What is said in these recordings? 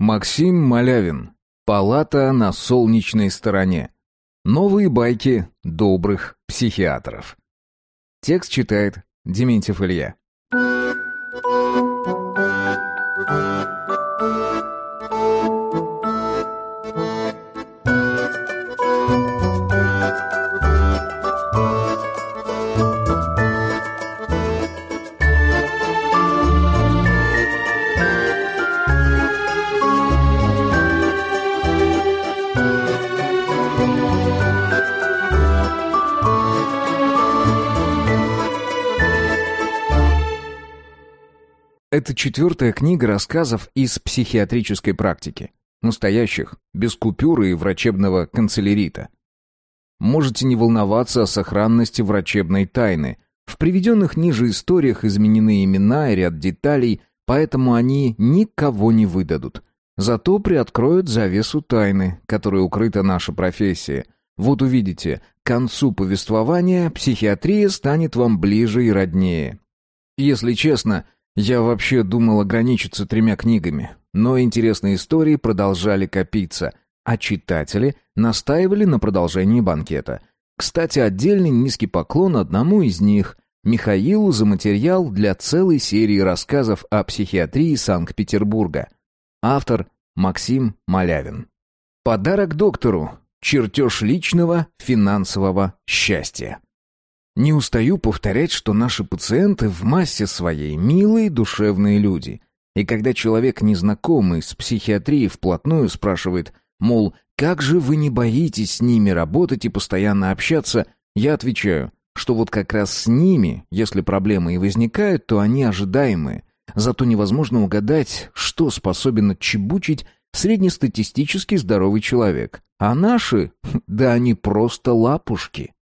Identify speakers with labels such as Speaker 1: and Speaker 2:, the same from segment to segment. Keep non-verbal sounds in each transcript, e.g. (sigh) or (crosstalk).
Speaker 1: Максим Малявин. Палата на солнечной стороне. Новые байки добрых психиатров. Текст читает Дементьев Илья. Это четвертая книга рассказов из психиатрической практики. Настоящих, без купюры и врачебного канцелярита. Можете не волноваться о сохранности врачебной тайны. В приведенных ниже историях изменены имена и ряд деталей, поэтому они никого не выдадут. Зато приоткроют завесу тайны, которой укрыта наша профессия. Вот увидите, к концу повествования психиатрия станет вам ближе и роднее. Если честно, я вообще думал ограничиться тремя книгами, но интересные истории продолжали копиться, а читатели настаивали на продолжении банкета. Кстати, отдельный низкий поклон одному из них, Михаилу за материал для целой серии рассказов о психиатрии Санкт-Петербурга. Автор Максим Малявин. Подарок доктору. Чертеж личного финансового счастья. Не устаю повторять, что наши пациенты в массе своей милые душевные люди. И когда человек, незнакомый с психиатрией, вплотную спрашивает, мол, как же вы не боитесь с ними работать и постоянно общаться, я отвечаю, что вот как раз с ними, если проблемы и возникают, то они ожидаемые. Зато невозможно угадать, что способен отчебучить среднестатистически здоровый человек. А наши, (laughs) да они просто лапушки.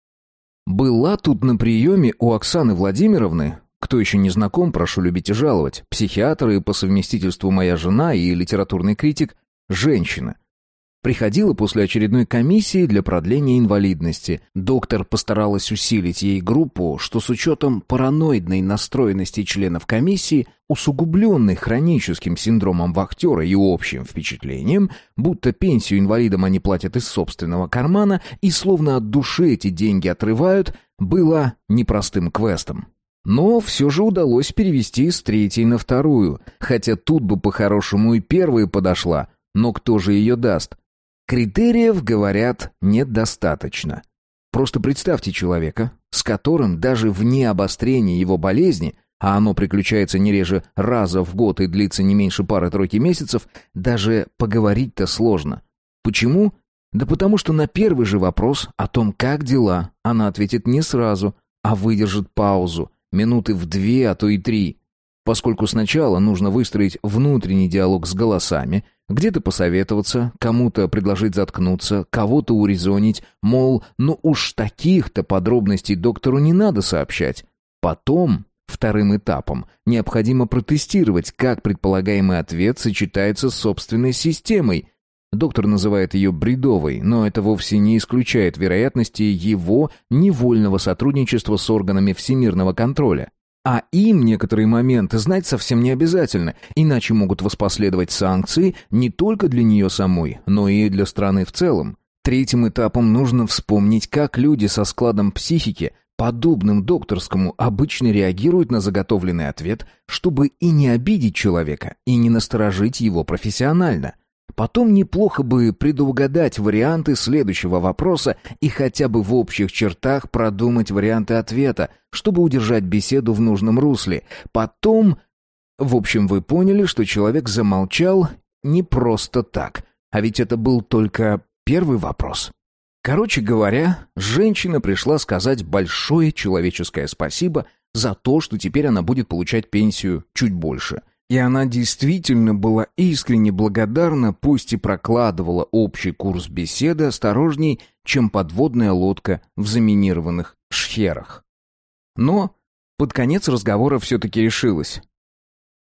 Speaker 1: Была тут на приеме у Оксаны Владимировны, кто еще не знаком, прошу любить и жаловать, психиатр и по совместительству моя жена и литературный критик, женщина. Приходила после очередной комиссии для продления инвалидности. Доктор постаралась усилить ей группу, что с учетом параноидной настроенности членов комиссии, усугубленной хроническим синдромом вахтера и общим впечатлением, будто пенсию инвалидам они платят из собственного кармана и словно от души эти деньги отрывают, было непростым квестом. Но все же удалось перевести с третьей на вторую, хотя тут бы по-хорошему и первая подошла, но кто же ее даст? Критериев, говорят, недостаточно. Просто представьте человека, с которым даже вне обострения его болезни, а оно приключается не реже раза в год и длится не меньше пары-тройки месяцев, даже поговорить-то сложно. Почему? Да потому что на первый же вопрос о том, как дела, она ответит не сразу, а выдержит паузу, минуты в две, а то и три. Поскольку сначала нужно выстроить внутренний диалог с голосами, где-то посоветоваться, кому-то предложить заткнуться, кого-то урезонить, мол, ну уж таких-то подробностей доктору не надо сообщать. Потом, вторым этапом, необходимо протестировать, как предполагаемый ответ сочетается с собственной системой. Доктор называет ее бредовой, но это вовсе не исключает вероятности его невольного сотрудничества с органами всемирного контроля. А им некоторые моменты знать совсем не обязательно, иначе могут воспоследовать санкции не только для нее самой, но и для страны в целом. Третьим этапом нужно вспомнить, как люди со складом психики, подобным докторскому, обычно реагируют на заготовленный ответ, чтобы и не обидеть человека, и не насторожить его профессионально. Потом неплохо бы предугадать варианты следующего вопроса и хотя бы в общих чертах продумать варианты ответа, чтобы удержать беседу в нужном русле. Потом... В общем, вы поняли, что человек замолчал не просто так, а ведь это был только первый вопрос. Короче говоря, женщина пришла сказать большое человеческое спасибо за то, что теперь она будет получать пенсию чуть больше. И она действительно была искренне благодарна, пусть и прокладывала общий курс беседы осторожней, чем подводная лодка в заминированных шхерах. Но под конец разговора все-таки решилась.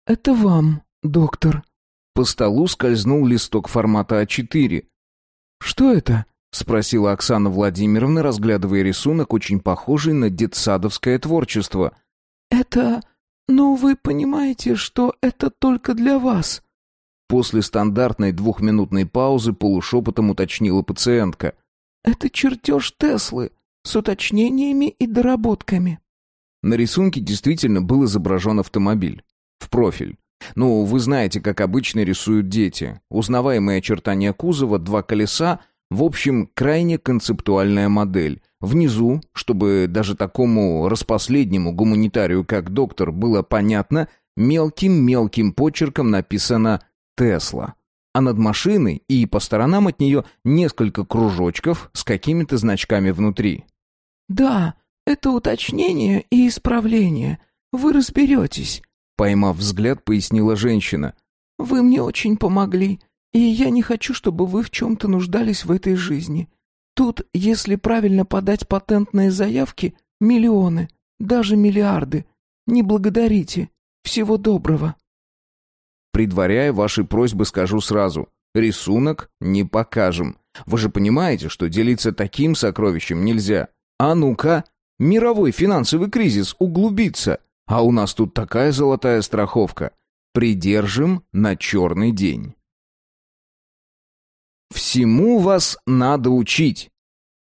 Speaker 2: «Это вам, доктор».
Speaker 1: По столу скользнул листок формата А4.
Speaker 2: «Что это?»
Speaker 1: — спросила Оксана Владимировна, разглядывая рисунок, очень похожий на детсадовское творчество.
Speaker 2: «Это...» «Ну, вы понимаете, что это только для вас».
Speaker 1: После стандартной двухминутной паузы полушепотом уточнила пациентка.
Speaker 2: «Это чертеж Теслы с уточнениями и доработками».
Speaker 1: На рисунке действительно был изображен автомобиль. В профиль. Ну, вы знаете, как обычно рисуют дети. Узнаваемые очертания кузова, два колеса, в общем, крайне концептуальная модель. Внизу, чтобы даже такому распоследнему гуманитарию, как доктор, было понятно, мелким-мелким почерком написано «Тесла». А над машиной и по сторонам от нее несколько кружочков с какими-то значками внутри.
Speaker 2: «Да, это уточнение и исправление. Вы разберетесь», —
Speaker 1: поймав взгляд, пояснила женщина.
Speaker 2: «Вы мне очень помогли, и я не хочу, чтобы вы в чем-то нуждались в этой жизни. Тут, если правильно подать патентные заявки, миллионы, даже миллиарды. Не благодарите. Всего доброго.
Speaker 1: Предваряя ваши просьбы, скажу сразу. Рисунок не покажем. Вы же понимаете, что делиться таким сокровищем нельзя. А ну-ка, мировой финансовый кризис углубится. А у нас тут такая золотая страховка. Придержим на черный день. Всему вас надо учить.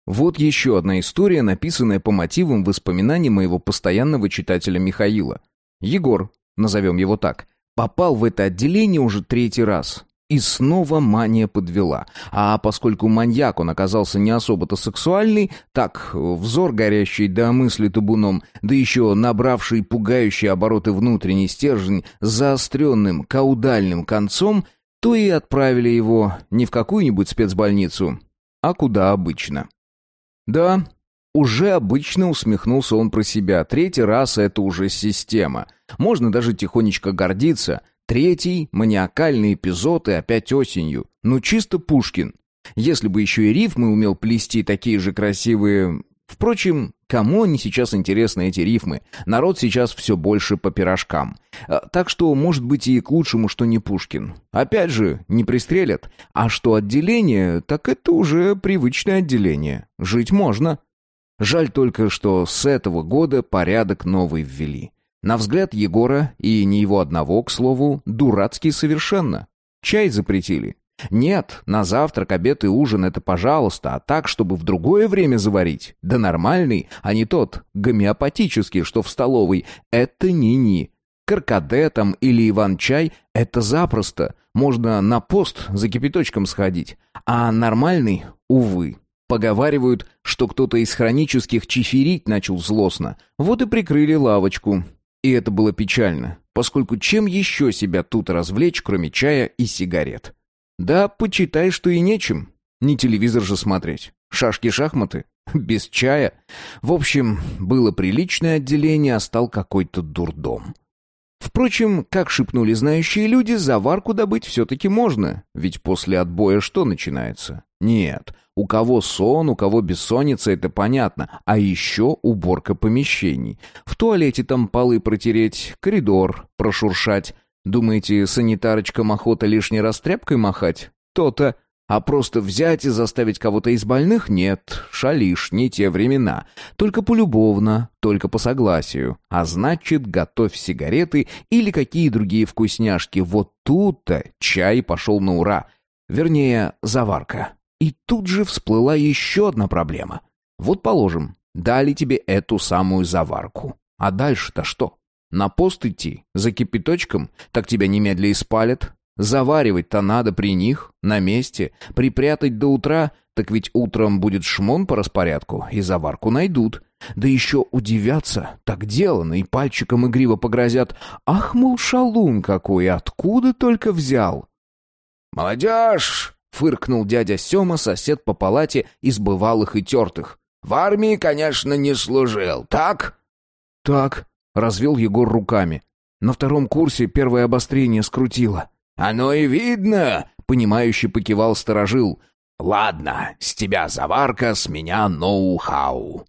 Speaker 1: Вот еще одна история, написанная по мотивам воспоминаний моего постоянного читателя Михаила. Егор, назовем его так, попал в это отделение уже третий раз. И снова мания подвела. А поскольку маньяк он оказался не особо-то сексуальный, так, взор горящий до мысли табуном, да еще набравший пугающие обороты внутренний стержень заостренным каудальным концом, то и отправили его не в какую-нибудь спецбольницу, а куда обычно. Да, уже обычно усмехнулся он про себя. Третий раз это уже система. Можно даже тихонечко гордиться. Третий маниакальный эпизод и опять осенью. Ну чисто Пушкин. Если бы еще и рифмы умел плести такие же красивые... Впрочем, кому они сейчас интересны, эти рифмы? Народ сейчас все больше по пирожкам. А, так что, может быть, и к лучшему, что не Пушкин. Опять же, не пристрелят. А что отделение, так это уже привычное отделение. Жить можно. Жаль только, что с этого года порядок новый ввели. На взгляд Егора, и не его одного, к слову, дурацкий совершенно. Чай запретили. Нет, на завтрак, обед и ужин это пожалуйста, а так, чтобы в другое время заварить. Да нормальный, а не тот гомеопатический, что в столовой. Это ни-ни. Каркаде там или Иван-чай — это запросто. Можно на пост за кипяточком сходить. А нормальный — увы. Поговаривают, что кто-то из хронических чиферить начал злостно. Вот и прикрыли лавочку. И это было печально, поскольку чем еще себя тут развлечь, кроме чая и сигарет? Да, почитай, что и нечем. Не телевизор же смотреть. Шашки-шахматы? (laughs) Без чая? В общем, было приличное отделение, а стал какой-то дурдом. Впрочем, как шепнули знающие люди, заварку добыть все-таки можно, ведь после отбоя что начинается? Нет, у кого сон, у кого бессонница, это понятно, а еще уборка помещений. В туалете там полы протереть, коридор прошуршать. Думаете, санитарочкам охота лишней раз тряпкой махать? То-то. А просто взять и заставить кого-то из больных? Нет, шалишь, не те времена. Только полюбовно, только по согласию. А значит, готовь сигареты или какие другие вкусняшки. Вот тут-то чай пошел на ура. Вернее, заварка. И тут же всплыла еще одна проблема. Вот положим, дали тебе эту самую заварку. А дальше-то что? На пост идти? За кипяточком? Так тебя немедля испалят? Заваривать-то надо при них, на месте. Припрятать до утра, так ведь утром будет шмон по распорядку, и заварку найдут. Да еще удивятся, так делано, и пальчиком игриво погрозят. Ах, мол, шалун какой, откуда только взял? «Молодежь!» — фыркнул дядя Сема, сосед по палате из бывалых и тертых. «В армии, конечно, не служил, так?» «Так», — развел Егор руками. «На втором курсе первое обострение скрутило». «Оно и видно!» — понимающе покивал сторожил. «Ладно, с тебя заварка, с меня ноу-хау».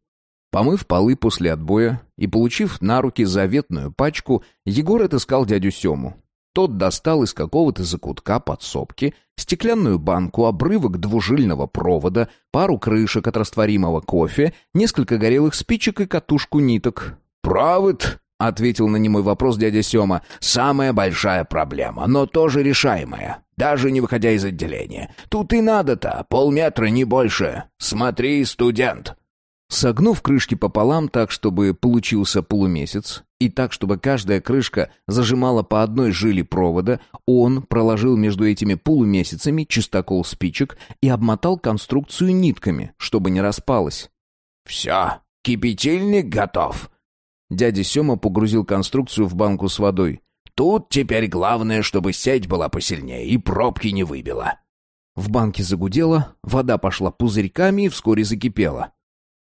Speaker 1: Помыв полы после отбоя и получив на руки заветную пачку, Егор отыскал дядю Сему. Тот достал из какого-то закутка подсобки стеклянную банку, обрывок двужильного провода, пару крышек от растворимого кофе, несколько горелых спичек и катушку ниток. «Провод!» ответил на немой вопрос дядя Сёма.
Speaker 3: «Самая большая проблема, но тоже решаемая. Даже не выходя из отделения. Тут и надо-то, полметра, не больше. Смотри, студент!»
Speaker 1: Согнув крышки пополам так, чтобы получился полумесяц, и так, чтобы каждая крышка зажимала по одной жиле провода, он проложил между этими полумесяцами чистокол спичек и обмотал конструкцию нитками, чтобы не распалась.
Speaker 3: «Все, кипятильник готов!»
Speaker 1: Дядя Сема погрузил конструкцию в банку с водой.
Speaker 3: «Тут теперь главное, чтобы сеть была посильнее и пробки не выбила».
Speaker 1: В банке загудело, вода пошла пузырьками и вскоре закипела.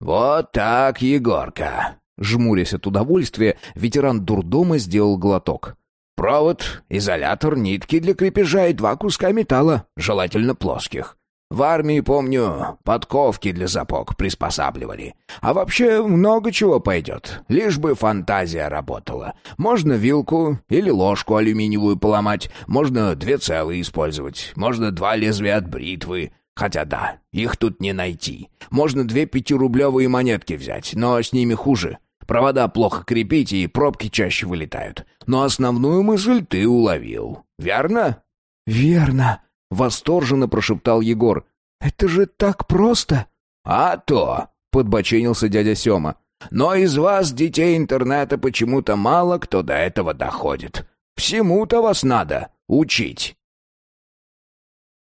Speaker 3: «Вот так, Егорка!»
Speaker 1: Жмурясь от удовольствия, ветеран дурдома сделал глоток.
Speaker 3: «Провод, изолятор, нитки для крепежа и два куска металла, желательно плоских. В армии, помню, подковки для сапог приспосабливали. А вообще много чего пойдет, лишь бы фантазия работала. Можно вилку или ложку алюминиевую поломать, можно две целые использовать, можно два лезвия от бритвы, Хотя да, их тут не найти. Можно две пятирублевые монетки взять, но с ними хуже. Провода плохо крепить, и пробки чаще вылетают. Но основную мысль ты уловил. Верно?
Speaker 2: Верно,
Speaker 1: восторженно прошептал Егор.
Speaker 2: Это же так просто.
Speaker 3: А то, подбоченился дядя Сёма. Но из вас, детей интернета, почему-то мало кто до этого доходит. Всему-то вас надо учить.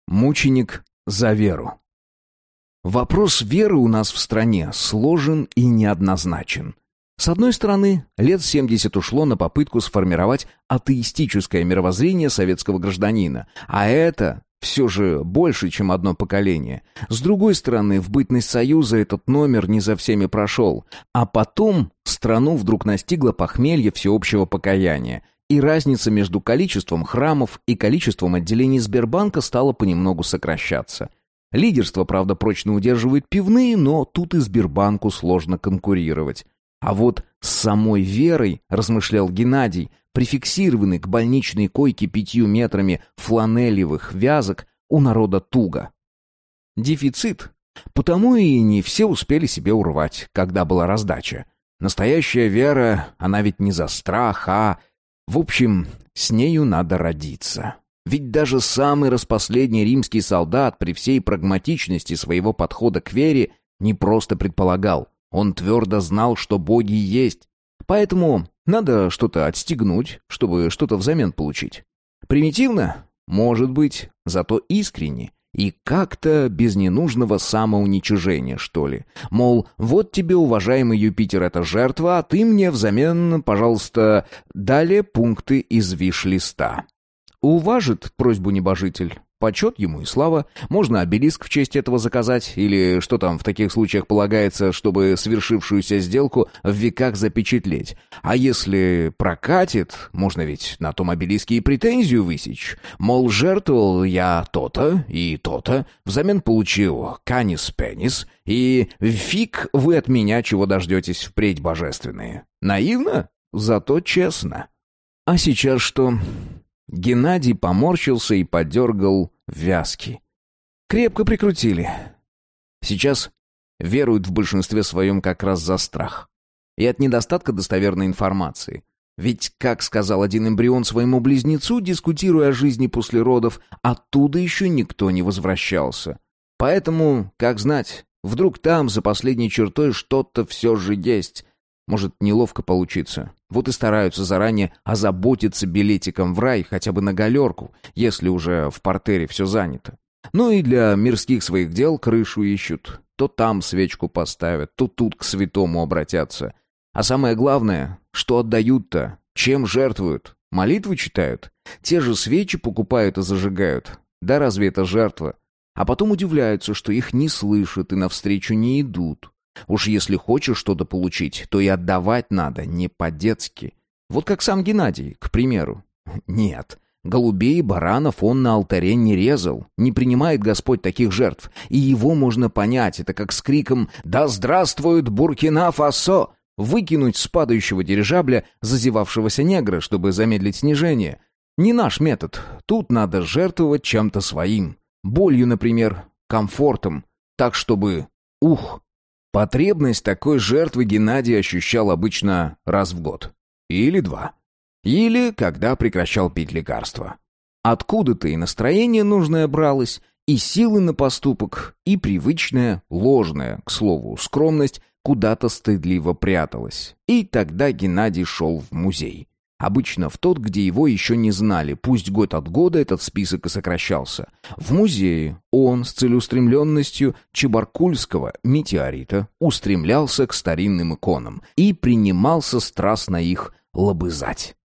Speaker 1: Мученик за веру. Вопрос веры у нас в стране сложен и неоднозначен. С одной стороны, лет 70 ушло на попытку сформировать атеистическое мировоззрение советского гражданина, а это все же больше, чем одно поколение. С другой стороны, в бытность Союза этот номер не за всеми прошел, а потом страну вдруг настигло похмелье всеобщего покаяния, и разница между количеством храмов и количеством отделений Сбербанка стала понемногу сокращаться. Лидерство, правда, прочно удерживает пивные, но тут и Сбербанку сложно конкурировать. А вот с самой верой, размышлял Геннадий, прификсированный к больничной койке пятью метрами фланелевых вязок, у народа туго. Дефицит. Потому и не все успели себе урвать, когда была раздача. Настоящая вера, она ведь не за страх, а в общем, с нею надо родиться. Ведь даже самый распоследний римский солдат при всей прагматичности своего подхода к вере не просто предполагал, он твердо знал, что боги есть. Поэтому надо что-то отстегнуть, чтобы что-то взамен получить. Примитивно? Может быть, зато искренне. И как-то без ненужного самоуничижения, что ли. Мол, вот тебе, уважаемый Юпитер, эта жертва, а ты мне взамен, пожалуйста, далее пункты из виш-листа. Уважит просьбу небожитель, Почет ему и слава. Можно обелиск в честь этого заказать, или что там в таких случаях полагается, чтобы свершившуюся сделку в веках запечатлеть. А если прокатит, можно ведь на том обелиске и претензию высечь. Мол, жертвовал я то-то и то-то, взамен получил канис-пенис, и фиг вы от меня чего дождетесь впредь божественные. Наивно, зато честно. А сейчас что? Геннадий поморщился и подергал вязки. Крепко прикрутили. Сейчас веруют в большинстве своем как раз за страх. И от недостатка достоверной информации. Ведь, как сказал один эмбрион своему близнецу, дискутируя о жизни после родов, оттуда еще никто не возвращался. Поэтому, как знать, вдруг там, за последней чертой, что-то все же есть. Может, неловко получиться. Вот и стараются заранее озаботиться билетиком в рай хотя бы на галерку, если уже в портере все занято. Ну и для мирских своих дел крышу ищут. То там свечку поставят, то тут к святому обратятся. А самое главное, что отдают-то? Чем жертвуют? Молитвы читают? Те же свечи покупают и зажигают. Да разве это жертва? А потом удивляются, что их не слышат и навстречу не идут. Уж если хочешь что-то получить, то и отдавать надо не по-детски. Вот как сам Геннадий, к примеру. Нет, голубей и баранов он на алтаре не резал. Не принимает Господь таких жертв. И его можно понять. Это как с криком «Да здравствует Буркина-Фасо!» выкинуть с падающего дирижабля зазевавшегося негра, чтобы замедлить снижение. Не наш метод. Тут надо жертвовать чем-то своим. Болью, например, комфортом. Так, чтобы... Ух! Потребность такой жертвы Геннадий ощущал обычно раз в год. или два. Или когда прекращал пить лекарства. Откуда-то и настроение нужное бралось, и силы на поступок, и привычная, ложная, к слову, скромность куда-то стыдливо пряталась. И тогда Геннадий шел в музей. Обычно в тот, где его еще не знали, пусть год от года этот список и сокращался. В музее он с целеустремленностью Чебаркульского метеорита устремлялся к старинным иконам и принимался страстно их лобызать.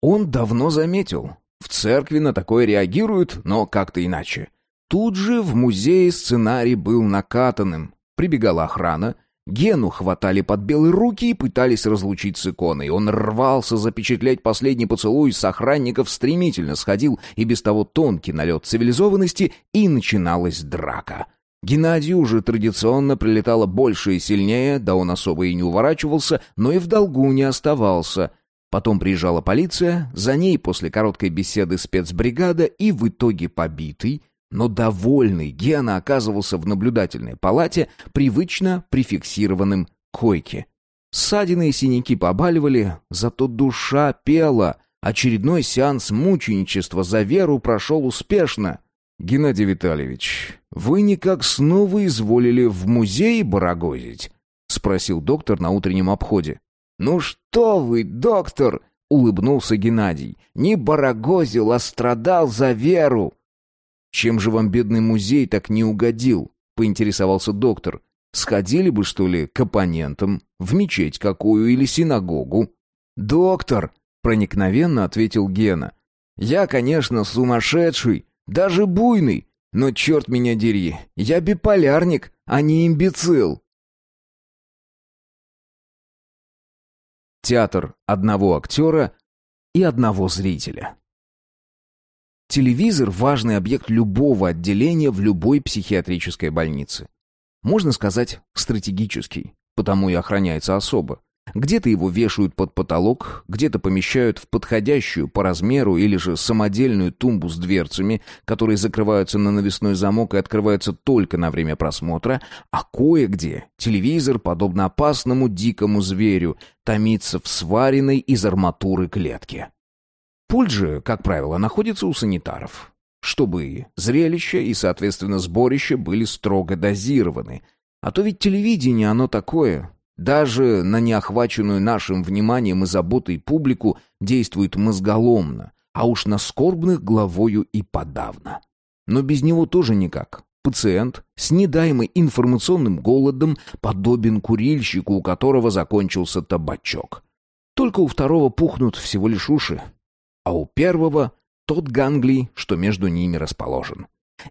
Speaker 1: Он давно заметил, в церкви на такое реагируют, но как-то иначе. Тут же в музее сценарий был накатанным. Прибегала охрана, Гену хватали под белые руки и пытались разлучить с иконой. Он рвался запечатлеть последний поцелуй с охранников, стремительно сходил и без того тонкий налет цивилизованности, и начиналась драка. Геннадию уже традиционно прилетало больше и сильнее, да он особо и не уворачивался, но и в долгу не оставался. Потом приезжала полиция, за ней после короткой беседы спецбригада и в итоге побитый, но довольный Гена оказывался в наблюдательной палате, привычно прификсированным койке. Ссадины и синяки побаливали, зато душа пела. Очередной сеанс мученичества за веру прошел успешно. «Геннадий Витальевич, вы никак снова изволили в музей барагозить?» — спросил доктор на утреннем обходе.
Speaker 3: «Ну что вы, доктор!» — улыбнулся Геннадий. «Не барагозил, а страдал за веру!»
Speaker 1: «Чем же вам бедный музей так не угодил?» — поинтересовался доктор. «Сходили бы, что ли, к оппонентам, в мечеть какую или синагогу?»
Speaker 3: «Доктор!» — проникновенно ответил Гена. «Я, конечно, сумасшедший, даже буйный, но черт меня дери, я биполярник, а не имбецил!»
Speaker 1: Театр одного актера и одного зрителя. Телевизор – важный объект любого отделения в любой психиатрической больнице. Можно сказать, стратегический, потому и охраняется особо. Где-то его вешают под потолок, где-то помещают в подходящую по размеру или же самодельную тумбу с дверцами, которые закрываются на навесной замок и открываются только на время просмотра, а кое-где телевизор, подобно опасному дикому зверю, томится в сваренной из арматуры клетке. Пульт же, как правило, находится у санитаров, чтобы зрелище и, соответственно, сборище были строго дозированы. А то ведь телевидение оно такое. Даже на неохваченную нашим вниманием и заботой публику действует мозголомно, а уж на скорбных главою и подавно. Но без него тоже никак. Пациент с недаемой информационным голодом подобен курильщику, у которого закончился табачок. Только у второго пухнут всего лишь уши, а у первого тот ганглий, что между ними расположен.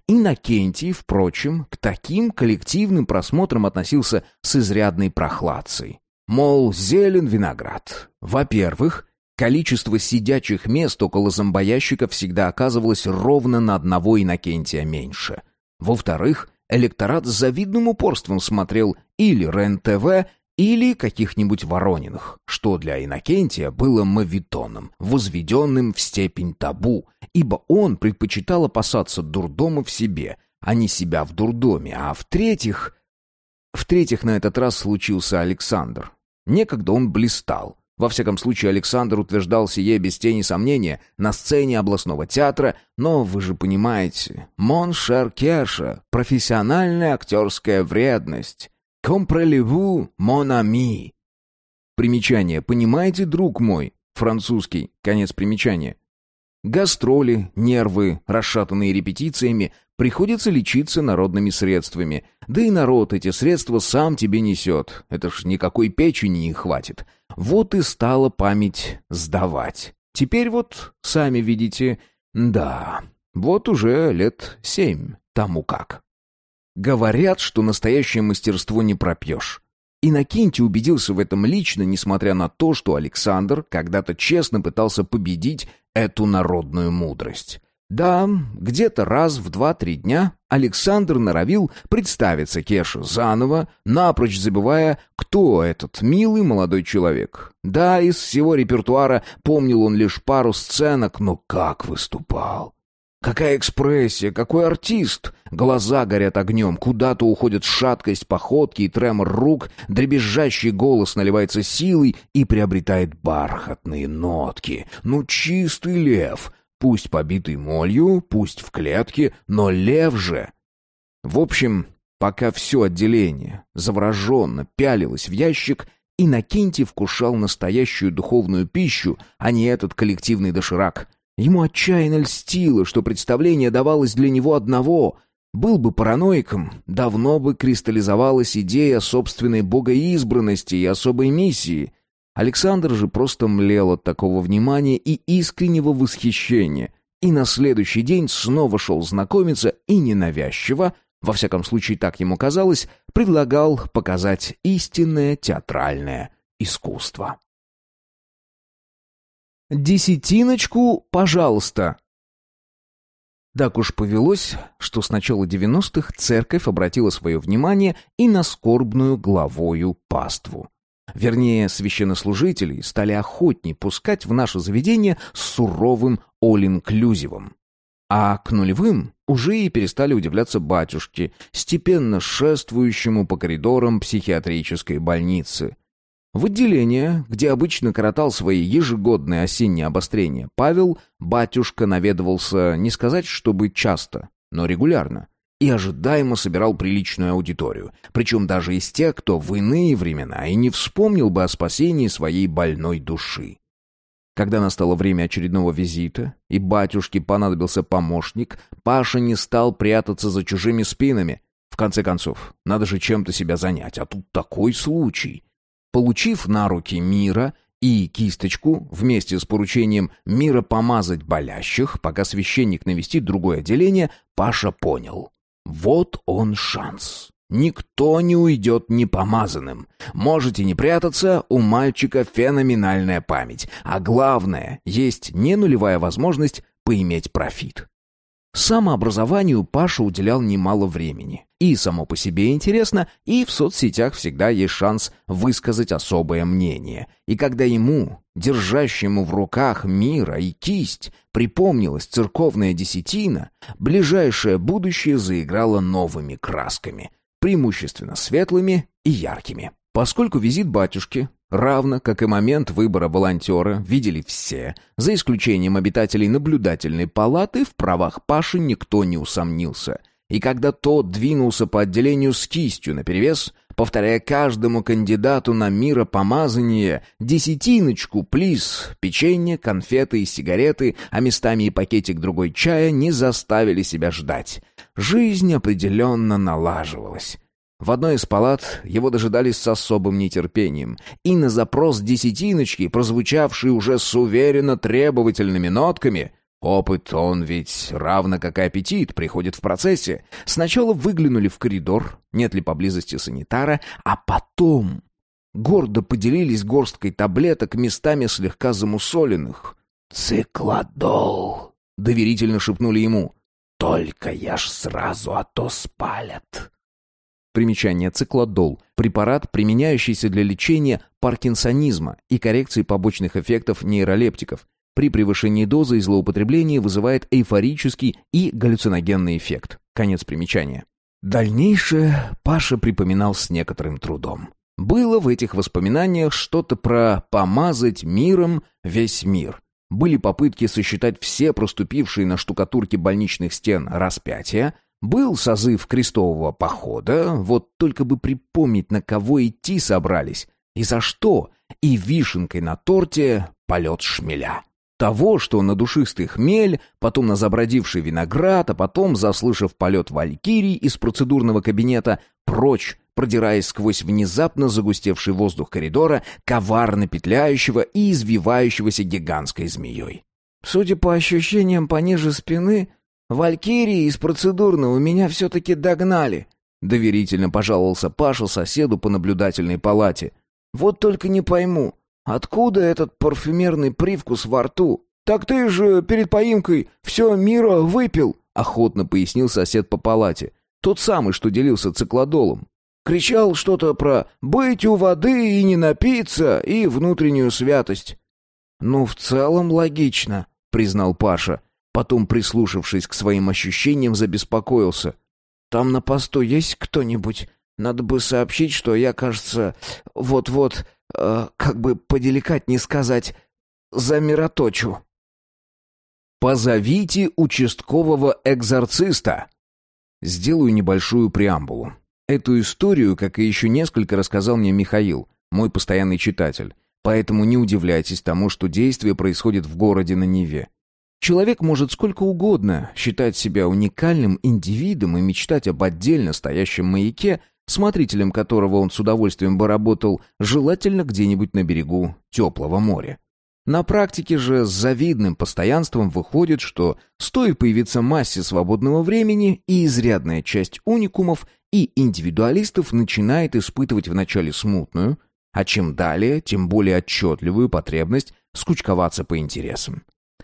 Speaker 1: Иннокентий, впрочем, к таким коллективным просмотрам относился с изрядной прохладцей. Мол, зелен виноград. Во-первых, количество сидячих мест около зомбоящика всегда оказывалось ровно на одного Иннокентия меньше. Во-вторых, электорат с завидным упорством смотрел или РЕН-ТВ, или каких-нибудь Ворониных, что для Иннокентия было мавитоном, возведенным в степень табу, ибо он предпочитал опасаться дурдома в себе, а не себя в дурдоме, а в-третьих... В-третьих, на этот раз случился Александр. Некогда он блистал. Во всяком случае, Александр утверждал сие без тени сомнения на сцене областного театра, но вы же понимаете, mon cher Кеша, профессиональная актерская вредность. «Comprenez-vous, mon ami». Примечание. Понимаете, друг мой? Французский. Конец примечания. Гастроли, нервы, расшатанные репетициями, приходится лечиться народными средствами. Да и народ эти средства сам тебе несет. Это ж никакой печени не хватит. Вот и стала память сдавать. Теперь вот, сами видите, да, вот уже лет семь тому как. Говорят, что настоящее мастерство не пропьешь. Иннокентий убедился в этом лично, несмотря на то, что Александр когда-то честно пытался победить эту народную мудрость. Да, где-то раз в два-три дня Александр норовил представиться Кеше заново, напрочь забывая, кто этот милый молодой человек. Да, из всего репертуара помнил он лишь пару сценок, но как выступал. Какая экспрессия, какой артист! Глаза горят огнем, куда-то уходит шаткость походки и тремор рук, дребезжащий голос наливается силой и приобретает бархатные нотки. Ну, чистый лев! Пусть побитый молью, пусть в клетке, но лев же! В общем, пока все отделение завороженно пялилось в ящик, Иннокентий вкушал настоящую духовную пищу, а не этот коллективный доширак — Ему отчаянно льстило, что представление давалось для него одного. Был бы параноиком, давно бы кристаллизовалась идея собственной богоизбранности и особой миссии. Александр же просто млел от такого внимания и искреннего восхищения, и на следующий день снова шел знакомиться и ненавязчиво, во всяком случае так ему казалось, предлагал показать истинное театральное искусство. Десятиночку, пожалуйста. Так уж повелось, что с начала девяностых церковь обратила свое внимание и на скорбную главою паству. Вернее, священнослужителей стали охотней пускать в наше заведение с суровым all-инклюзивом. А к нулевым уже и перестали удивляться батюшке, степенно шествующему по коридорам психиатрической больницы. В отделение, где обычно коротал свои ежегодные осенние обострения, Павел, батюшка, наведывался не сказать, чтобы часто, но регулярно. И ожидаемо собирал приличную аудиторию, причем даже из тех, кто в иные времена и не вспомнил бы о спасении своей больной души. Когда настало время очередного визита, и батюшке понадобился помощник, Паша не стал прятаться за чужими спинами. В конце концов, надо же чем-то себя занять, а тут такой случай. Получив на руки мира и кисточку вместе с поручением мира помазать болящих, пока священник навестит другое отделение, Паша понял. Вот он шанс. Никто не уйдет непомазанным. Можете не прятаться, у мальчика феноменальная память. А главное, есть не нулевая возможность поиметь профит. Самообразованию Паша уделял немало времени. И само по себе интересно, и в соцсетях всегда есть шанс высказать особое мнение. И когда ему, держащему в руках мира и кисть, припомнилась церковная десятина, ближайшее будущее заиграло новыми красками, преимущественно светлыми и яркими. Поскольку визит батюшки, равно как и момент выбора волонтера, видели все, за исключением обитателей наблюдательной палаты, в правах Паши никто не усомнился – и когда тот двинулся по отделению с кистью наперевес, повторяя каждому кандидату на миропомазание десятиночку, плиз, печенье, конфеты и сигареты, а местами и пакетик другой чая не заставили себя ждать. Жизнь определенно налаживалась. В одной из палат его дожидались с особым нетерпением, и на запрос десятиночки, прозвучавший уже с уверенно требовательными нотками, Опыт, он ведь, равно как и аппетит, приходит в процессе. Сначала выглянули в коридор, нет ли поблизости санитара, а потом гордо поделились горсткой таблеток, местами слегка замусоленных. «Циклодол», — доверительно шепнули ему. «Только я ж сразу, а то спалят». Примечание циклодол – препарат, применяющийся для лечения паркинсонизма и коррекции побочных эффектов нейролептиков, при превышении дозы и злоупотреблении вызывает эйфорический и галлюциногенный эффект. Конец примечания. Дальнейшее Паша припоминал с некоторым трудом. Было в этих воспоминаниях что-то про «помазать миром весь мир». Были попытки сосчитать все проступившие на штукатурке больничных стен распятия, был созыв крестового похода, вот только бы припомнить, на кого идти собрались, и за что, и вишенкой на торте полет шмеля. Того, что на душистый хмель, потом на забродивший виноград, а потом, заслышав полет валькирий из процедурного кабинета, прочь, продираясь сквозь внезапно загустевший воздух коридора, коварно петляющего и извивающегося гигантской змеей.
Speaker 2: Судя по ощущениям пониже спины, валькирии из процедурного меня все-таки догнали, доверительно пожаловался Паша соседу по наблюдательной палате. Вот только не пойму, Откуда этот парфюмерный привкус во рту? Так ты же перед поимкой все мира выпил, охотно пояснил сосед по палате. Тот самый, что делился циклодолом. Кричал что-то про «быть у воды и не напиться» и внутреннюю святость. «Ну, в целом логично», — признал Паша.
Speaker 1: Потом, прислушавшись к своим ощущениям, забеспокоился.
Speaker 2: «Там на посту есть кто-нибудь? Надо бы сообщить, что я, кажется, вот-вот, э, как бы поделикатнее сказать, замироточу».
Speaker 1: «Позовите участкового экзорциста!» Сделаю небольшую преамбулу. Эту историю, как и еще несколько, рассказал мне Михаил, мой постоянный читатель. Поэтому не удивляйтесь тому, что действие происходит в городе на Неве. Человек может сколько угодно считать себя уникальным индивидом и мечтать об отдельно стоящем маяке, смотрителем которого он с удовольствием бы работал, желательно где-нибудь на берегу теплого моря. На практике же с завидным постоянством выходит, что стоит появиться массе свободного времени, и изрядная часть уникумов и индивидуалистов начинает испытывать вначале смутную, а чем далее, тем более отчетливую потребность скучковаться по интересам.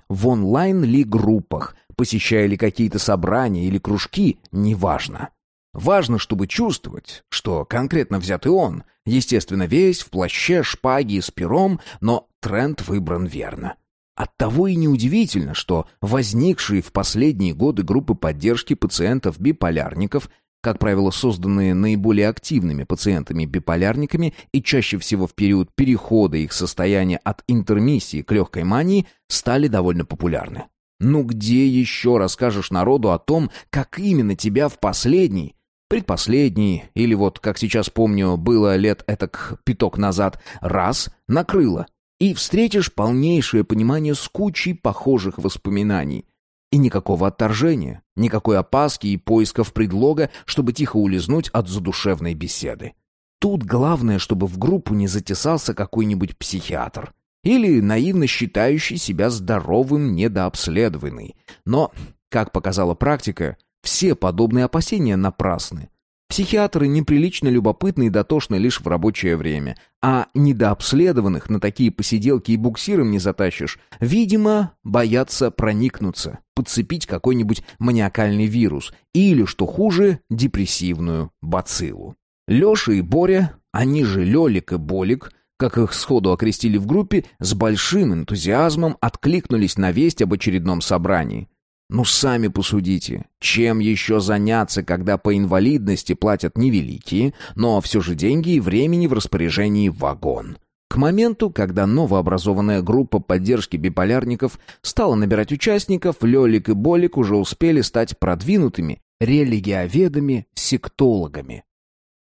Speaker 1: В онлайн ли группах, посещая ли какие-то собрания или кружки, неважно. Важно, чтобы чувствовать, что конкретно взятый он, естественно, весь в плаще, шпаге и с пером, но тренд выбран верно. Оттого и неудивительно, что возникшие в последние годы группы поддержки пациентов-биполярников, как правило, созданные наиболее активными пациентами-биполярниками и чаще всего в период перехода их состояния от интермиссии к легкой мании, стали довольно популярны. Ну где еще расскажешь народу о том, как именно тебя в последний, предпоследний, или вот, как сейчас помню, было лет этак пяток назад, раз накрыло, и встретишь полнейшее понимание с кучей похожих воспоминаний. И никакого отторжения, никакой опаски и поисков предлога, чтобы тихо улизнуть от задушевной беседы. Тут главное, чтобы в группу не затесался какой-нибудь психиатр. Или наивно считающий себя здоровым недообследованный. Но, как показала практика, все подобные опасения напрасны. Психиатры неприлично любопытны и дотошны лишь в рабочее время, а недообследованных на такие посиделки и буксиром не затащишь. Видимо, боятся проникнуться, подцепить какой-нибудь маниакальный вирус или, что хуже, депрессивную бациллу. Леша и Боря, они же Лелик и Болик, как их сходу окрестили в группе, с большим энтузиазмом откликнулись на весть об очередном собрании. Ну, сами посудите, чем еще заняться, когда по инвалидности платят невеликие, но все же деньги и времени в распоряжении вагон. К моменту, когда новообразованная группа поддержки биполярников стала набирать участников, Лёлик и Болик уже успели стать продвинутыми религиоведами-сектологами.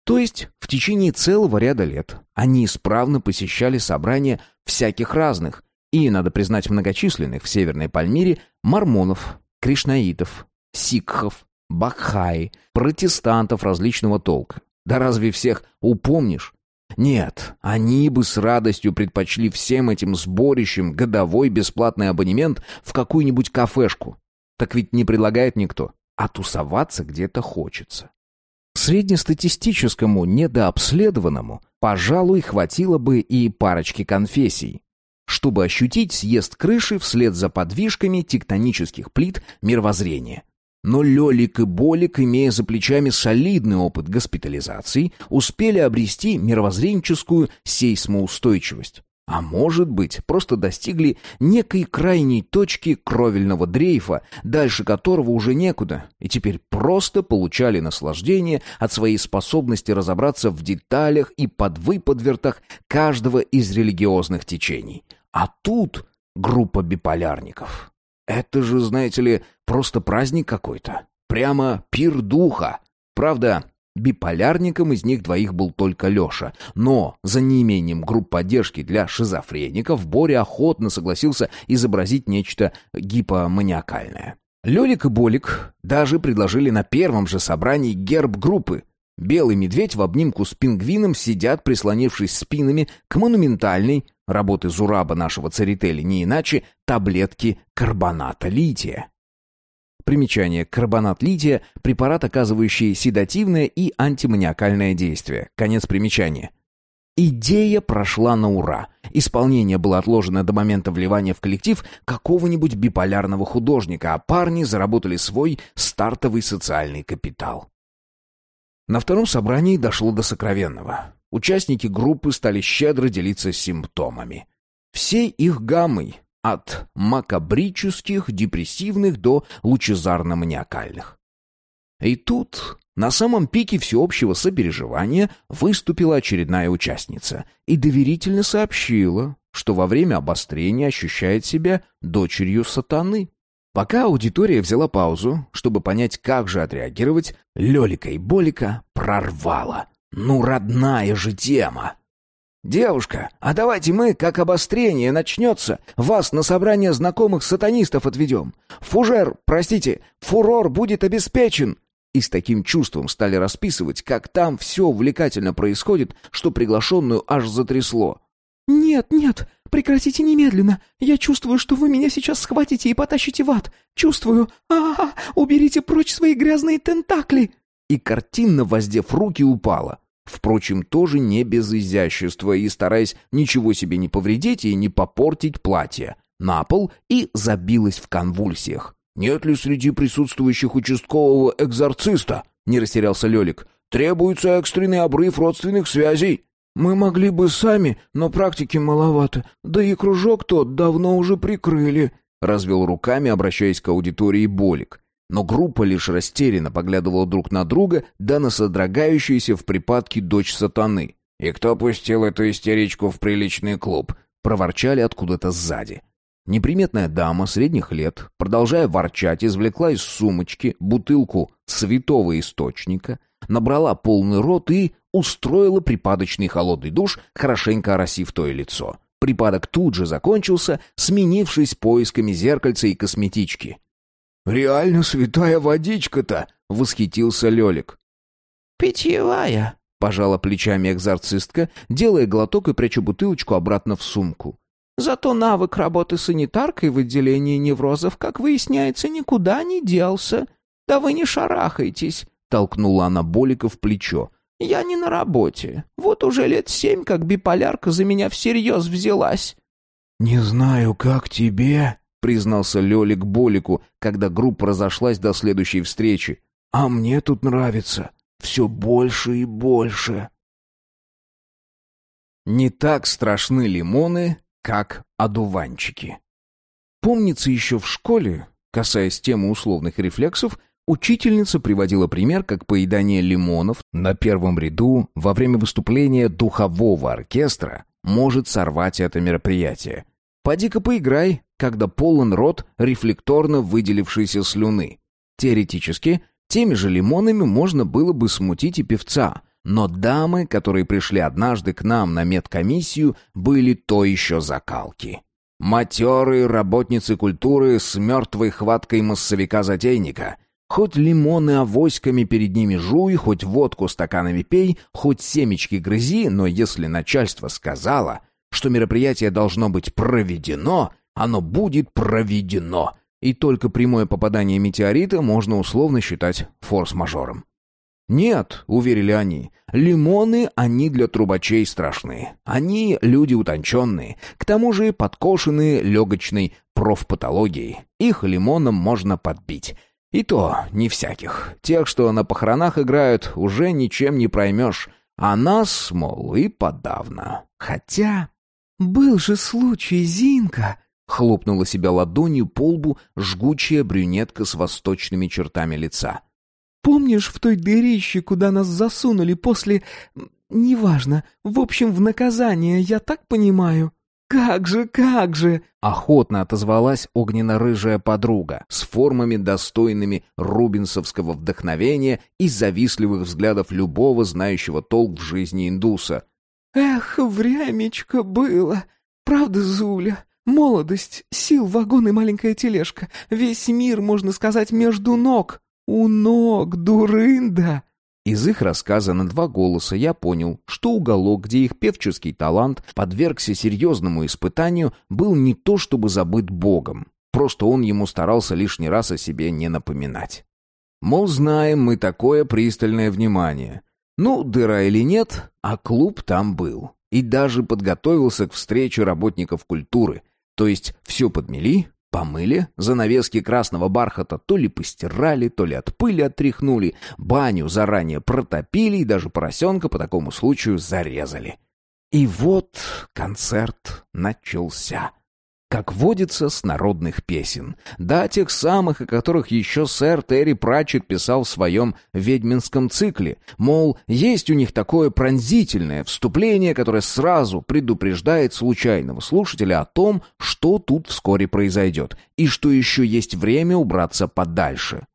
Speaker 1: То есть в течение целого ряда лет они исправно посещали собрания всяких разных, и, надо признать, многочисленных в Северной Пальмире, мормонов, кришнаитов, сикхов, бахаи, протестантов различного толка. Да разве всех упомнишь? Нет, они бы с радостью предпочли всем этим сборищем годовой бесплатный абонемент в какую-нибудь кафешку. Так ведь не предлагает никто, а тусоваться где-то хочется. Среднестатистическому недообследованному, пожалуй, хватило бы и парочки конфессий чтобы ощутить съезд крыши вслед за подвижками тектонических плит мировоззрения. Но Лёлик и Болик, имея за плечами солидный опыт госпитализации, успели обрести мировоззренческую сейсмоустойчивость. А может быть, просто достигли некой крайней точки кровельного дрейфа, дальше которого уже некуда, и теперь просто получали наслаждение от своей способности разобраться в деталях и подвыподвертах каждого из религиозных течений – а тут группа биполярников. Это же, знаете ли, просто праздник какой-то. Прямо пир духа. Правда, биполярником из них двоих был только Леша. Но за неимением групп поддержки для шизофреников Боря охотно согласился изобразить нечто гипоманиакальное. Лёлик и Болик даже предложили на первом же собрании герб группы. Белый медведь в обнимку с пингвином сидят, прислонившись спинами к монументальной, работы Зураба нашего царители не иначе, таблетки карбоната лития. Примечание. Карбонат лития – препарат, оказывающий седативное и антиманиакальное действие. Конец примечания. Идея прошла на ура. Исполнение было отложено до момента вливания в коллектив какого-нибудь биполярного художника, а парни заработали свой стартовый социальный капитал. На втором собрании дошло до сокровенного. Участники группы стали щедро делиться симптомами. Всей их гаммой, от макабрических, депрессивных до лучезарно-маниакальных. И тут, на самом пике всеобщего сопереживания, выступила очередная участница и доверительно сообщила, что во время обострения ощущает себя дочерью сатаны. Пока аудитория взяла паузу, чтобы понять, как же отреагировать, Лёлика и Болика прорвала. Ну, родная же тема! «Девушка, а давайте мы, как обострение начнется, вас на собрание знакомых сатанистов отведем. Фужер, простите, фурор будет обеспечен!» И с таким чувством стали расписывать, как там все увлекательно происходит, что приглашенную аж затрясло.
Speaker 2: «Нет, нет, прекратите немедленно. Я чувствую, что вы меня сейчас схватите и потащите в ад. Чувствую. А, -а, -а уберите прочь свои грязные тентакли!»
Speaker 1: И картинно воздев руки упала. Впрочем, тоже не без изящества и стараясь ничего себе не повредить и не попортить платье. На пол и забилась в конвульсиях. «Нет ли среди присутствующих участкового экзорциста?» — не растерялся Лёлик. «Требуется экстренный обрыв родственных связей».
Speaker 2: «Мы могли бы сами, но практики маловато. Да и кружок тот давно уже прикрыли», — развел руками, обращаясь к аудитории Болик
Speaker 1: но группа лишь растерянно поглядывала друг на друга, да на содрогающуюся в припадке дочь сатаны. «И кто пустил эту истеричку в приличный клуб?» — проворчали откуда-то сзади. Неприметная дама средних лет, продолжая ворчать, извлекла из сумочки бутылку святого источника, набрала полный рот и устроила припадочный холодный душ, хорошенько оросив то и лицо. Припадок тут же закончился, сменившись поисками зеркальца и косметички.
Speaker 3: «Реально святая водичка-то!» — восхитился Лёлик.
Speaker 2: «Питьевая!» — пожала плечами экзорцистка, делая глоток и пряча бутылочку обратно в сумку. «Зато навык работы санитаркой в отделении неврозов, как выясняется, никуда не делся. Да вы не шарахайтесь!» — толкнула она Болика в плечо. «Я не на работе. Вот уже лет семь, как биполярка за меня всерьез взялась».
Speaker 3: «Не знаю, как тебе», —
Speaker 1: признался Лёлик Болику, когда группа разошлась до следующей встречи.
Speaker 3: «А мне тут нравится. Все больше и больше».
Speaker 1: Не так страшны лимоны, как одуванчики. Помнится еще в школе, касаясь темы условных рефлексов, учительница приводила пример, как поедание лимонов на первом ряду во время выступления духового оркестра может сорвать это мероприятие. Поди-ка поиграй, когда полон рот рефлекторно выделившейся слюны. Теоретически, теми же лимонами можно было бы смутить и певца, но дамы, которые пришли однажды к нам на медкомиссию, были то еще закалки. Матерые работницы культуры с мертвой хваткой массовика-затейника. Хоть лимоны авоськами перед ними жуй, хоть водку стаканами пей, хоть семечки грызи, но если начальство сказало, что мероприятие должно быть проведено, оно будет проведено. И только прямое попадание метеорита можно условно считать форс-мажором. «Нет», — уверили они, — «лимоны, они для трубачей страшные. Они люди утонченные, к тому же подкошенные легочной профпатологией. Их лимоном можно подбить. И то не всяких. Тех, что на похоронах играют, уже ничем не проймешь. А нас, мол, и подавно. Хотя...»
Speaker 2: «Был же случай, Зинка!»
Speaker 1: — хлопнула себя ладонью по лбу жгучая брюнетка с восточными чертами лица.
Speaker 2: «Помнишь в той дырище, куда нас засунули после... Неважно, в общем, в наказание, я так понимаю?» «Как же, как же!»
Speaker 1: — охотно отозвалась огненно-рыжая подруга с формами, достойными рубинсовского вдохновения и завистливых взглядов любого знающего толк в жизни индуса.
Speaker 2: Эх, времечко было. Правда, Зуля? Молодость, сил, вагон и маленькая тележка. Весь мир, можно сказать, между ног. У ног, дурында.
Speaker 1: Из их рассказа на два голоса я понял, что уголок, где их певческий талант подвергся серьезному испытанию, был не то чтобы забыт Богом. Просто он ему старался лишний раз о себе не напоминать. Мол, знаем мы такое пристальное внимание. Ну, дыра или нет, а клуб там был. И даже подготовился к встрече работников культуры. То есть все подмели, помыли, занавески красного бархата то ли постирали, то ли от пыли оттряхнули, баню заранее протопили и даже поросенка по такому случаю зарезали. И вот концерт начался. Как водится, с народных песен. Да, тех самых, о которых еще сэр Терри Пратчет писал в своем ведьминском цикле. Мол, есть у них такое пронзительное вступление, которое сразу предупреждает случайного слушателя о том, что тут вскоре произойдет, и что еще есть время убраться подальше.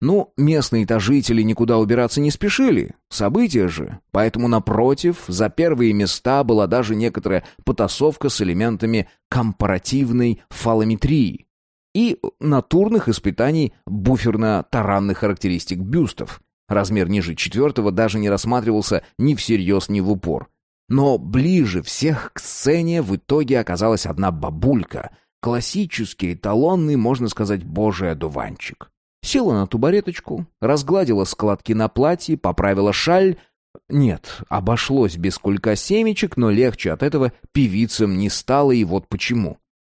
Speaker 1: Ну, местные-то жители никуда убираться не спешили. События же. Поэтому, напротив, за первые места была даже некоторая потасовка с элементами компаративной фалометрии и натурных испытаний буферно-таранных характеристик бюстов. Размер ниже четвертого даже не рассматривался ни всерьез, ни в упор. Но ближе всех к сцене в итоге оказалась одна бабулька. Классический, эталонный, можно сказать, божий одуванчик. Села на тубареточку, разгладила складки на платье, поправила шаль. Нет, обошлось без кулька семечек, но легче от этого певицам не стало, и вот почему.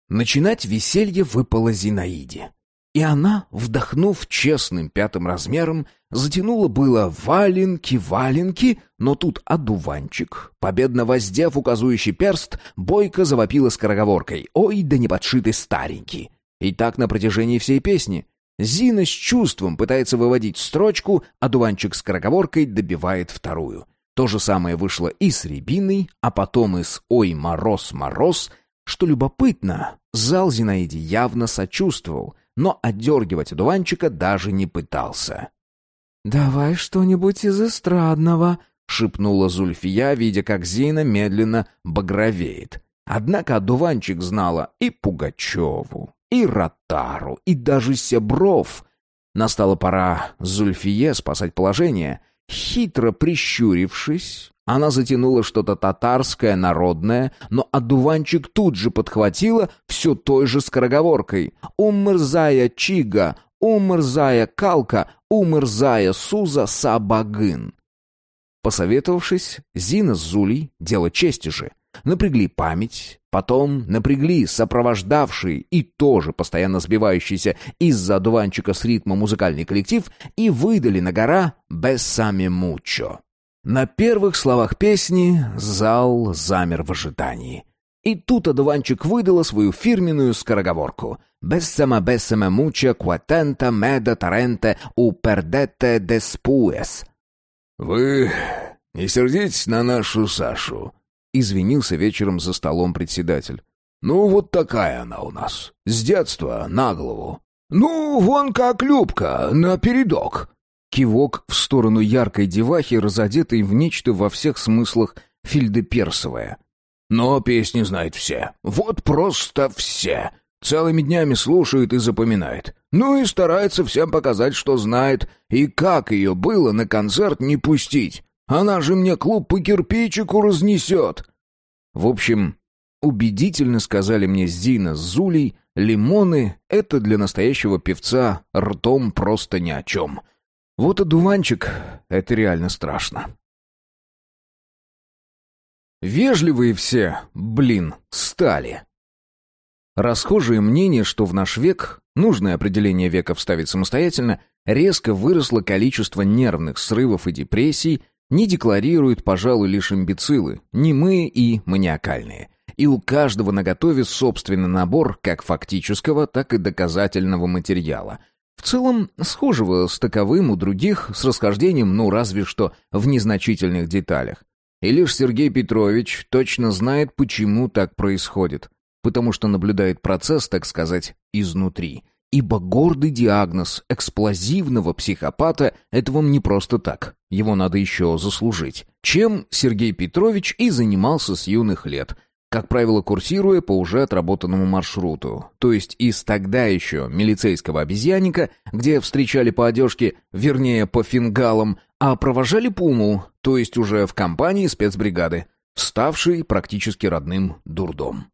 Speaker 1: Начинать веселье выпало Зинаиде. И она, вдохнув честным пятым размером, затянула было валенки-валенки, но тут одуванчик, победно воздев указующий перст, бойко завопила скороговоркой «Ой, да не подшитый старенький!» И так на протяжении всей песни. Зина с чувством пытается выводить строчку, а дуванчик с кроговоркой добивает вторую. То же самое вышло и с рябиной, а потом и с «Ой, мороз, мороз». Что любопытно, зал Зинаиде явно сочувствовал, но отдергивать одуванчика даже не пытался.
Speaker 2: «Давай что-нибудь из эстрадного», —
Speaker 1: шепнула Зульфия, видя, как Зина медленно багровеет. Однако одуванчик знала и Пугачеву, и Ротару, и даже Себров. Настала пора Зульфие спасать положение. Хитро прищурившись, она затянула что-то татарское, народное, но одуванчик тут же подхватила все той же скороговоркой. «Умырзая чига, умырзая калка, умырзая суза сабагын». Посоветовавшись, Зина с Зулей, дело чести же, напрягли память, потом напрягли сопровождавший и тоже постоянно сбивающийся из-за одуванчика с ритма музыкальный коллектив и выдали на гора «Бессами мучо». На первых словах песни зал замер в ожидании. И тут одуванчик выдала свою фирменную скороговорку «Бессама бессама муча кватента меда таренте у пердете деспуэс».
Speaker 3: «Вы не сердитесь на нашу Сашу»,
Speaker 1: Извинился вечером за столом председатель.
Speaker 3: «Ну, вот такая она у нас. С детства, на голову. Ну, вон как Любка, напередок».
Speaker 1: Кивок в сторону яркой девахи, разодетой в нечто во всех смыслах фильдеперсовое.
Speaker 3: «Но песни знает все. Вот просто все. Целыми днями слушает и запоминает. Ну и старается всем показать, что знает, и как ее было на концерт не пустить. Она же мне клуб по кирпичику разнесет!»
Speaker 1: В общем, убедительно сказали мне Зина с Зулей, лимоны — это для настоящего певца ртом просто ни о чем. Вот одуванчик — это реально страшно. Вежливые все, блин, стали. Расхожее мнение, что в наш век, нужное определение века вставить самостоятельно, резко выросло количество нервных срывов и депрессий, не декларируют, пожалуй, лишь имбецилы, немые и маниакальные. И у каждого наготове собственный набор как фактического, так и доказательного материала. В целом, схожего с таковым у других, с расхождением, ну, разве что в незначительных деталях. И лишь Сергей Петрович точно знает, почему так происходит. Потому что наблюдает процесс, так сказать, изнутри – Ибо гордый диагноз эксплозивного психопата – это вам не просто так. Его надо еще заслужить. Чем Сергей Петрович и занимался с юных лет. Как правило, курсируя по уже отработанному маршруту. То есть из тогда еще милицейского обезьянника, где встречали по одежке, вернее, по фингалам, а провожали Пуму, то есть уже в компании спецбригады, ставший практически родным дурдом.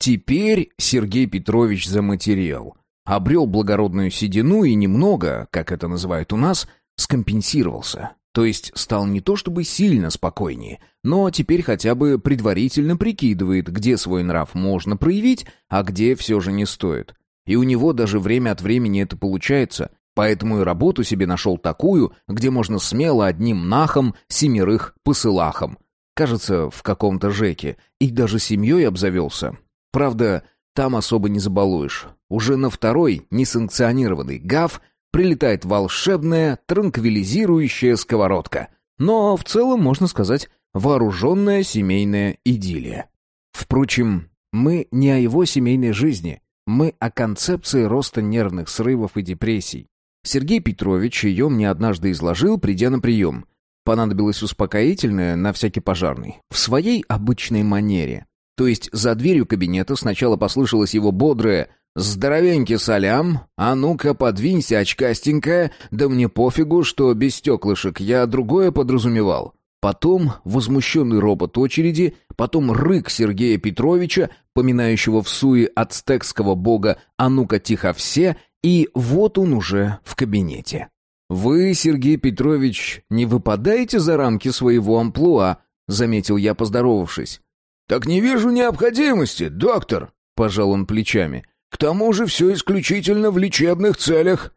Speaker 1: Теперь Сергей Петрович заматерел – обрел благородную седину и немного, как это называют у нас, скомпенсировался. То есть стал не то чтобы сильно спокойнее, но теперь хотя бы предварительно прикидывает, где свой нрав можно проявить, а где все же не стоит. И у него даже время от времени это получается, поэтому и работу себе нашел такую, где можно смело одним нахом семерых посылахом. Кажется, в каком-то жеке, и даже семьей обзавелся. Правда, там особо не забалуешь. Уже на второй, несанкционированный ГАФ прилетает волшебная, транквилизирующая сковородка. Но в целом, можно сказать, вооруженная семейная идиллия. Впрочем, мы не о его семейной жизни, мы о концепции роста нервных срывов и депрессий. Сергей Петрович ее мне однажды изложил, придя на прием. Понадобилось успокоительное на всякий пожарный. В своей обычной манере. То есть за дверью кабинета сначала послышалось его бодрое «Здоровенький салям, а ну-ка подвинься, очкастенькая, да мне пофигу, что без стеклышек, я другое подразумевал». Потом возмущенный робот очереди, потом рык Сергея Петровича, поминающего в суе ацтекского бога «А ну-ка тихо все», и вот он уже в кабинете. «Вы, Сергей Петрович, не выпадаете за рамки своего амплуа», — заметил я, поздоровавшись.
Speaker 3: «Так не вижу необходимости, доктор», — пожал он плечами. «К тому же все исключительно в лечебных целях».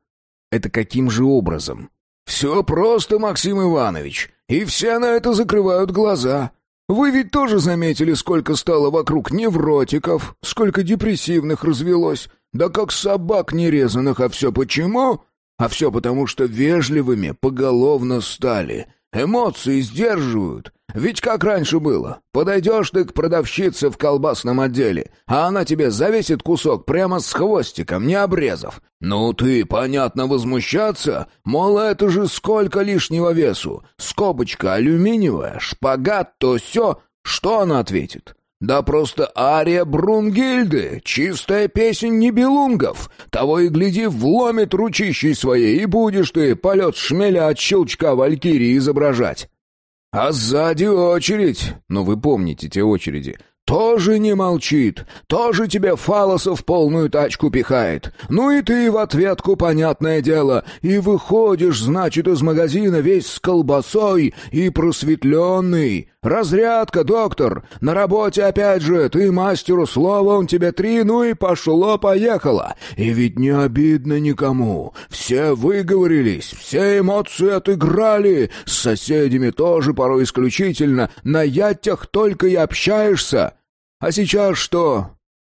Speaker 1: «Это каким же образом?»
Speaker 3: «Все просто, Максим Иванович, и все на это закрывают глаза. Вы ведь тоже заметили, сколько стало вокруг невротиков, сколько депрессивных развелось, да как собак нерезанных, а все почему? А все потому, что вежливыми поголовно стали, эмоции сдерживают, ведь как раньше было, подойдешь ты к продавщице в колбасном отделе, а она тебе завесит кусок прямо с хвостиком, не обрезав. Ну ты, понятно, возмущаться, мол, это же сколько лишнего весу, скобочка алюминиевая, шпагат, то все. Что она ответит? Да просто ария Брунгильды, чистая песень небелунгов. Того и гляди, вломит ручищей своей, и будешь ты полет шмеля от щелчка валькирии изображать. А сзади очередь. Ну, вы помните те очереди. Тоже не молчит, тоже тебе фалосов полную тачку пихает. Ну и ты в ответку, понятное дело, и выходишь, значит, из магазина весь с колбасой и просветленный. Разрядка, доктор, на работе опять же, ты мастеру слова, он тебе три, ну и пошло-поехало. И ведь не обидно никому, все выговорились, все эмоции отыграли, с соседями тоже порой исключительно, на ятях только и общаешься. А сейчас что?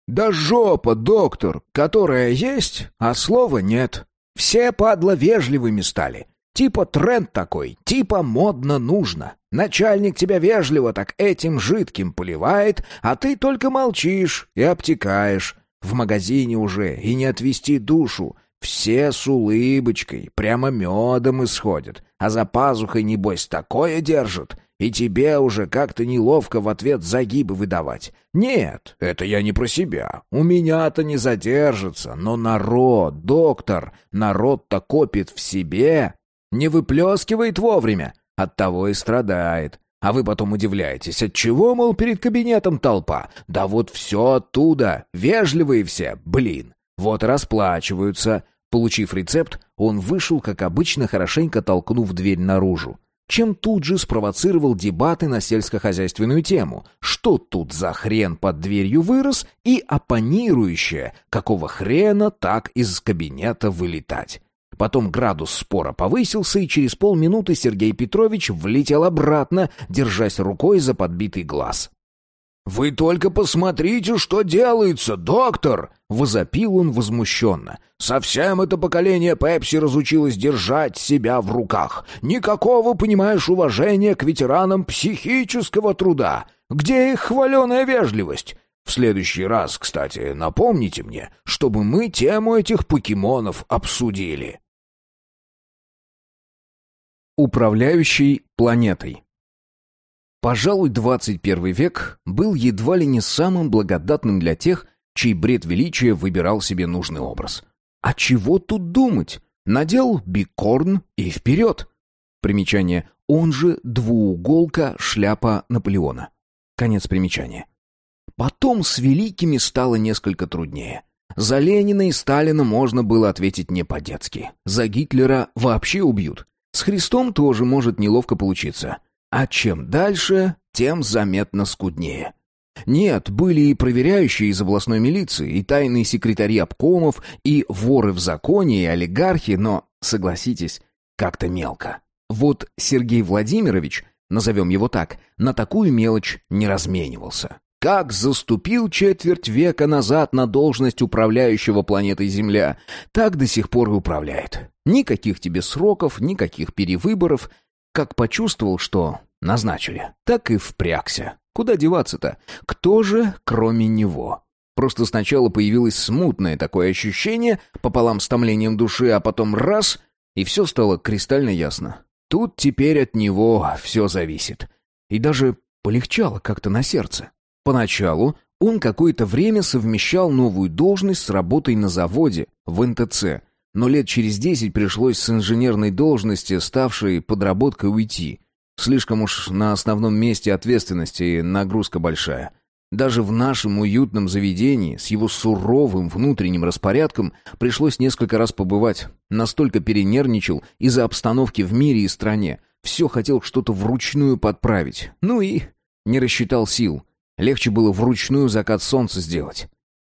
Speaker 3: Да жопа, доктор, которая есть, а слова нет. Все, падла, вежливыми стали. Типа тренд такой, типа модно нужно. Начальник тебя вежливо так этим жидким поливает, а ты только молчишь и обтекаешь. В магазине уже и не отвести душу. Все с улыбочкой, прямо медом исходят. А за пазухой, небось, такое держат. И тебе уже как-то неловко в ответ загибы выдавать. Нет, это я не про себя. У меня-то не задержится. Но народ, доктор, народ-то копит в себе. Не выплескивает вовремя. Оттого и страдает. А вы потом удивляетесь, от чего, мол, перед кабинетом толпа? Да вот все оттуда. Вежливые все, блин. Вот расплачиваются. Получив рецепт, он вышел, как обычно, хорошенько толкнув дверь наружу чем тут же спровоцировал дебаты на сельскохозяйственную тему. Что тут за хрен под дверью вырос и оппонирующее, какого хрена так из кабинета вылетать. Потом градус спора повысился, и через полминуты Сергей Петрович влетел обратно, держась рукой за подбитый глаз. «Вы только посмотрите, что делается, доктор!» — возопил он возмущенно. «Совсем это поколение Пепси разучилось держать себя в руках. Никакого, понимаешь, уважения к ветеранам психического труда. Где их хваленая вежливость? В следующий раз, кстати, напомните мне, чтобы мы тему этих покемонов обсудили».
Speaker 1: Управляющий планетой Пожалуй, 21 век был едва ли не самым благодатным для тех, чей бред величия выбирал себе нужный образ. А чего тут думать? Надел бикорн и вперед. Примечание. Он же двууголка шляпа Наполеона. Конец примечания. Потом с великими стало несколько труднее. За Ленина и Сталина можно было ответить не по-детски. За Гитлера вообще убьют. С Христом тоже может неловко получиться. А чем дальше, тем заметно скуднее. Нет, были и проверяющие из областной милиции, и тайные секретари обкомов, и воры в законе, и олигархи, но, согласитесь, как-то мелко. Вот Сергей Владимирович, назовем его так, на такую мелочь не разменивался. Как заступил четверть века назад на должность управляющего планетой Земля, так до сих пор и управляет. Никаких тебе сроков, никаких перевыборов. Как почувствовал, что назначили, так и впрягся. Куда деваться-то? Кто же, кроме него? Просто сначала появилось смутное такое ощущение, пополам с томлением души, а потом раз — и все стало кристально ясно. Тут теперь от него все зависит. И даже полегчало как-то на сердце. Поначалу он какое-то время совмещал новую должность с работой на заводе, в НТЦ, но лет через десять пришлось с инженерной должности, ставшей подработкой, уйти. Слишком уж на основном месте ответственности нагрузка большая. Даже в нашем уютном заведении с его суровым внутренним распорядком пришлось несколько раз побывать. Настолько перенервничал из-за обстановки в мире и стране. Все хотел что-то вручную подправить. Ну и не рассчитал сил. Легче было вручную закат солнца сделать.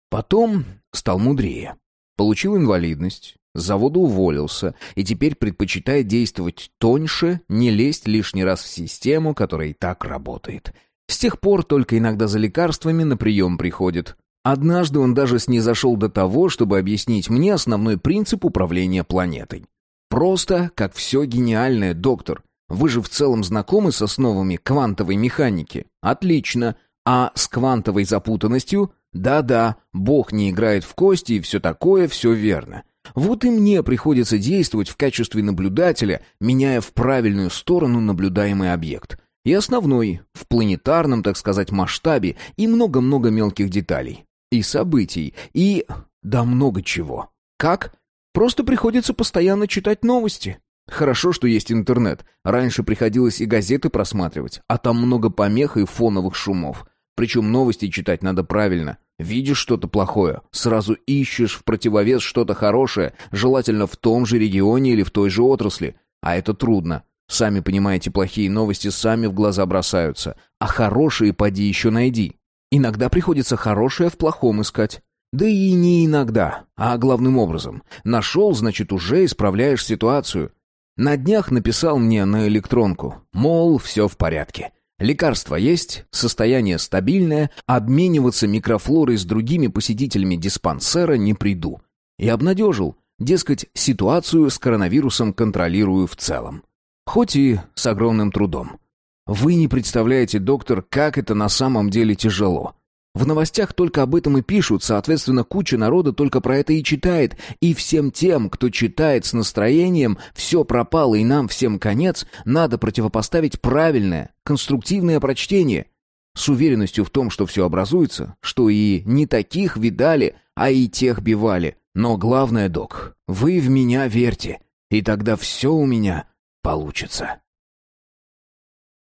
Speaker 1: Потом стал мудрее. Получил инвалидность, с завода уволился и теперь предпочитает действовать тоньше, не лезть лишний раз в систему, которая и так работает. С тех пор только иногда за лекарствами на прием приходит. Однажды он даже снизошел до того, чтобы объяснить мне основной принцип управления планетой. Просто, как все гениальное, доктор. Вы же в целом знакомы с основами квантовой механики? Отлично. А с квантовой запутанностью? Да-да, Бог не играет в кости и все такое, все верно. Вот и мне приходится действовать в качестве наблюдателя, меняя в правильную сторону наблюдаемый объект. И основной, в планетарном, так сказать, масштабе, и много-много мелких деталей. И событий, и... да много чего. Как? Просто приходится постоянно читать новости. Хорошо, что есть интернет. Раньше приходилось и газеты просматривать, а там много помех и фоновых шумов. Причем новости читать надо правильно. Видишь что-то плохое, сразу ищешь в противовес что-то хорошее, желательно в том же регионе или в той же отрасли. А это трудно. Сами понимаете, плохие новости сами в глаза бросаются, а хорошие поди еще найди. Иногда приходится хорошее в плохом искать. Да и не иногда, а главным образом. Нашел, значит, уже исправляешь ситуацию. На днях написал мне на электронку, мол, все в порядке. Лекарства есть, состояние стабильное, обмениваться микрофлорой с другими посетителями диспансера не приду. И обнадежил, дескать, ситуацию с коронавирусом контролирую в целом. Хоть и с огромным трудом. Вы не представляете, доктор, как это на самом деле тяжело. В новостях только об этом и пишут, соответственно, куча народа только про это и читает. И всем тем, кто читает с настроением «все пропало и нам всем конец», надо противопоставить правильное, конструктивное прочтение. С уверенностью в том, что все образуется, что и не таких видали, а и тех бивали. Но главное, док, вы в меня верьте, и тогда все у меня получится.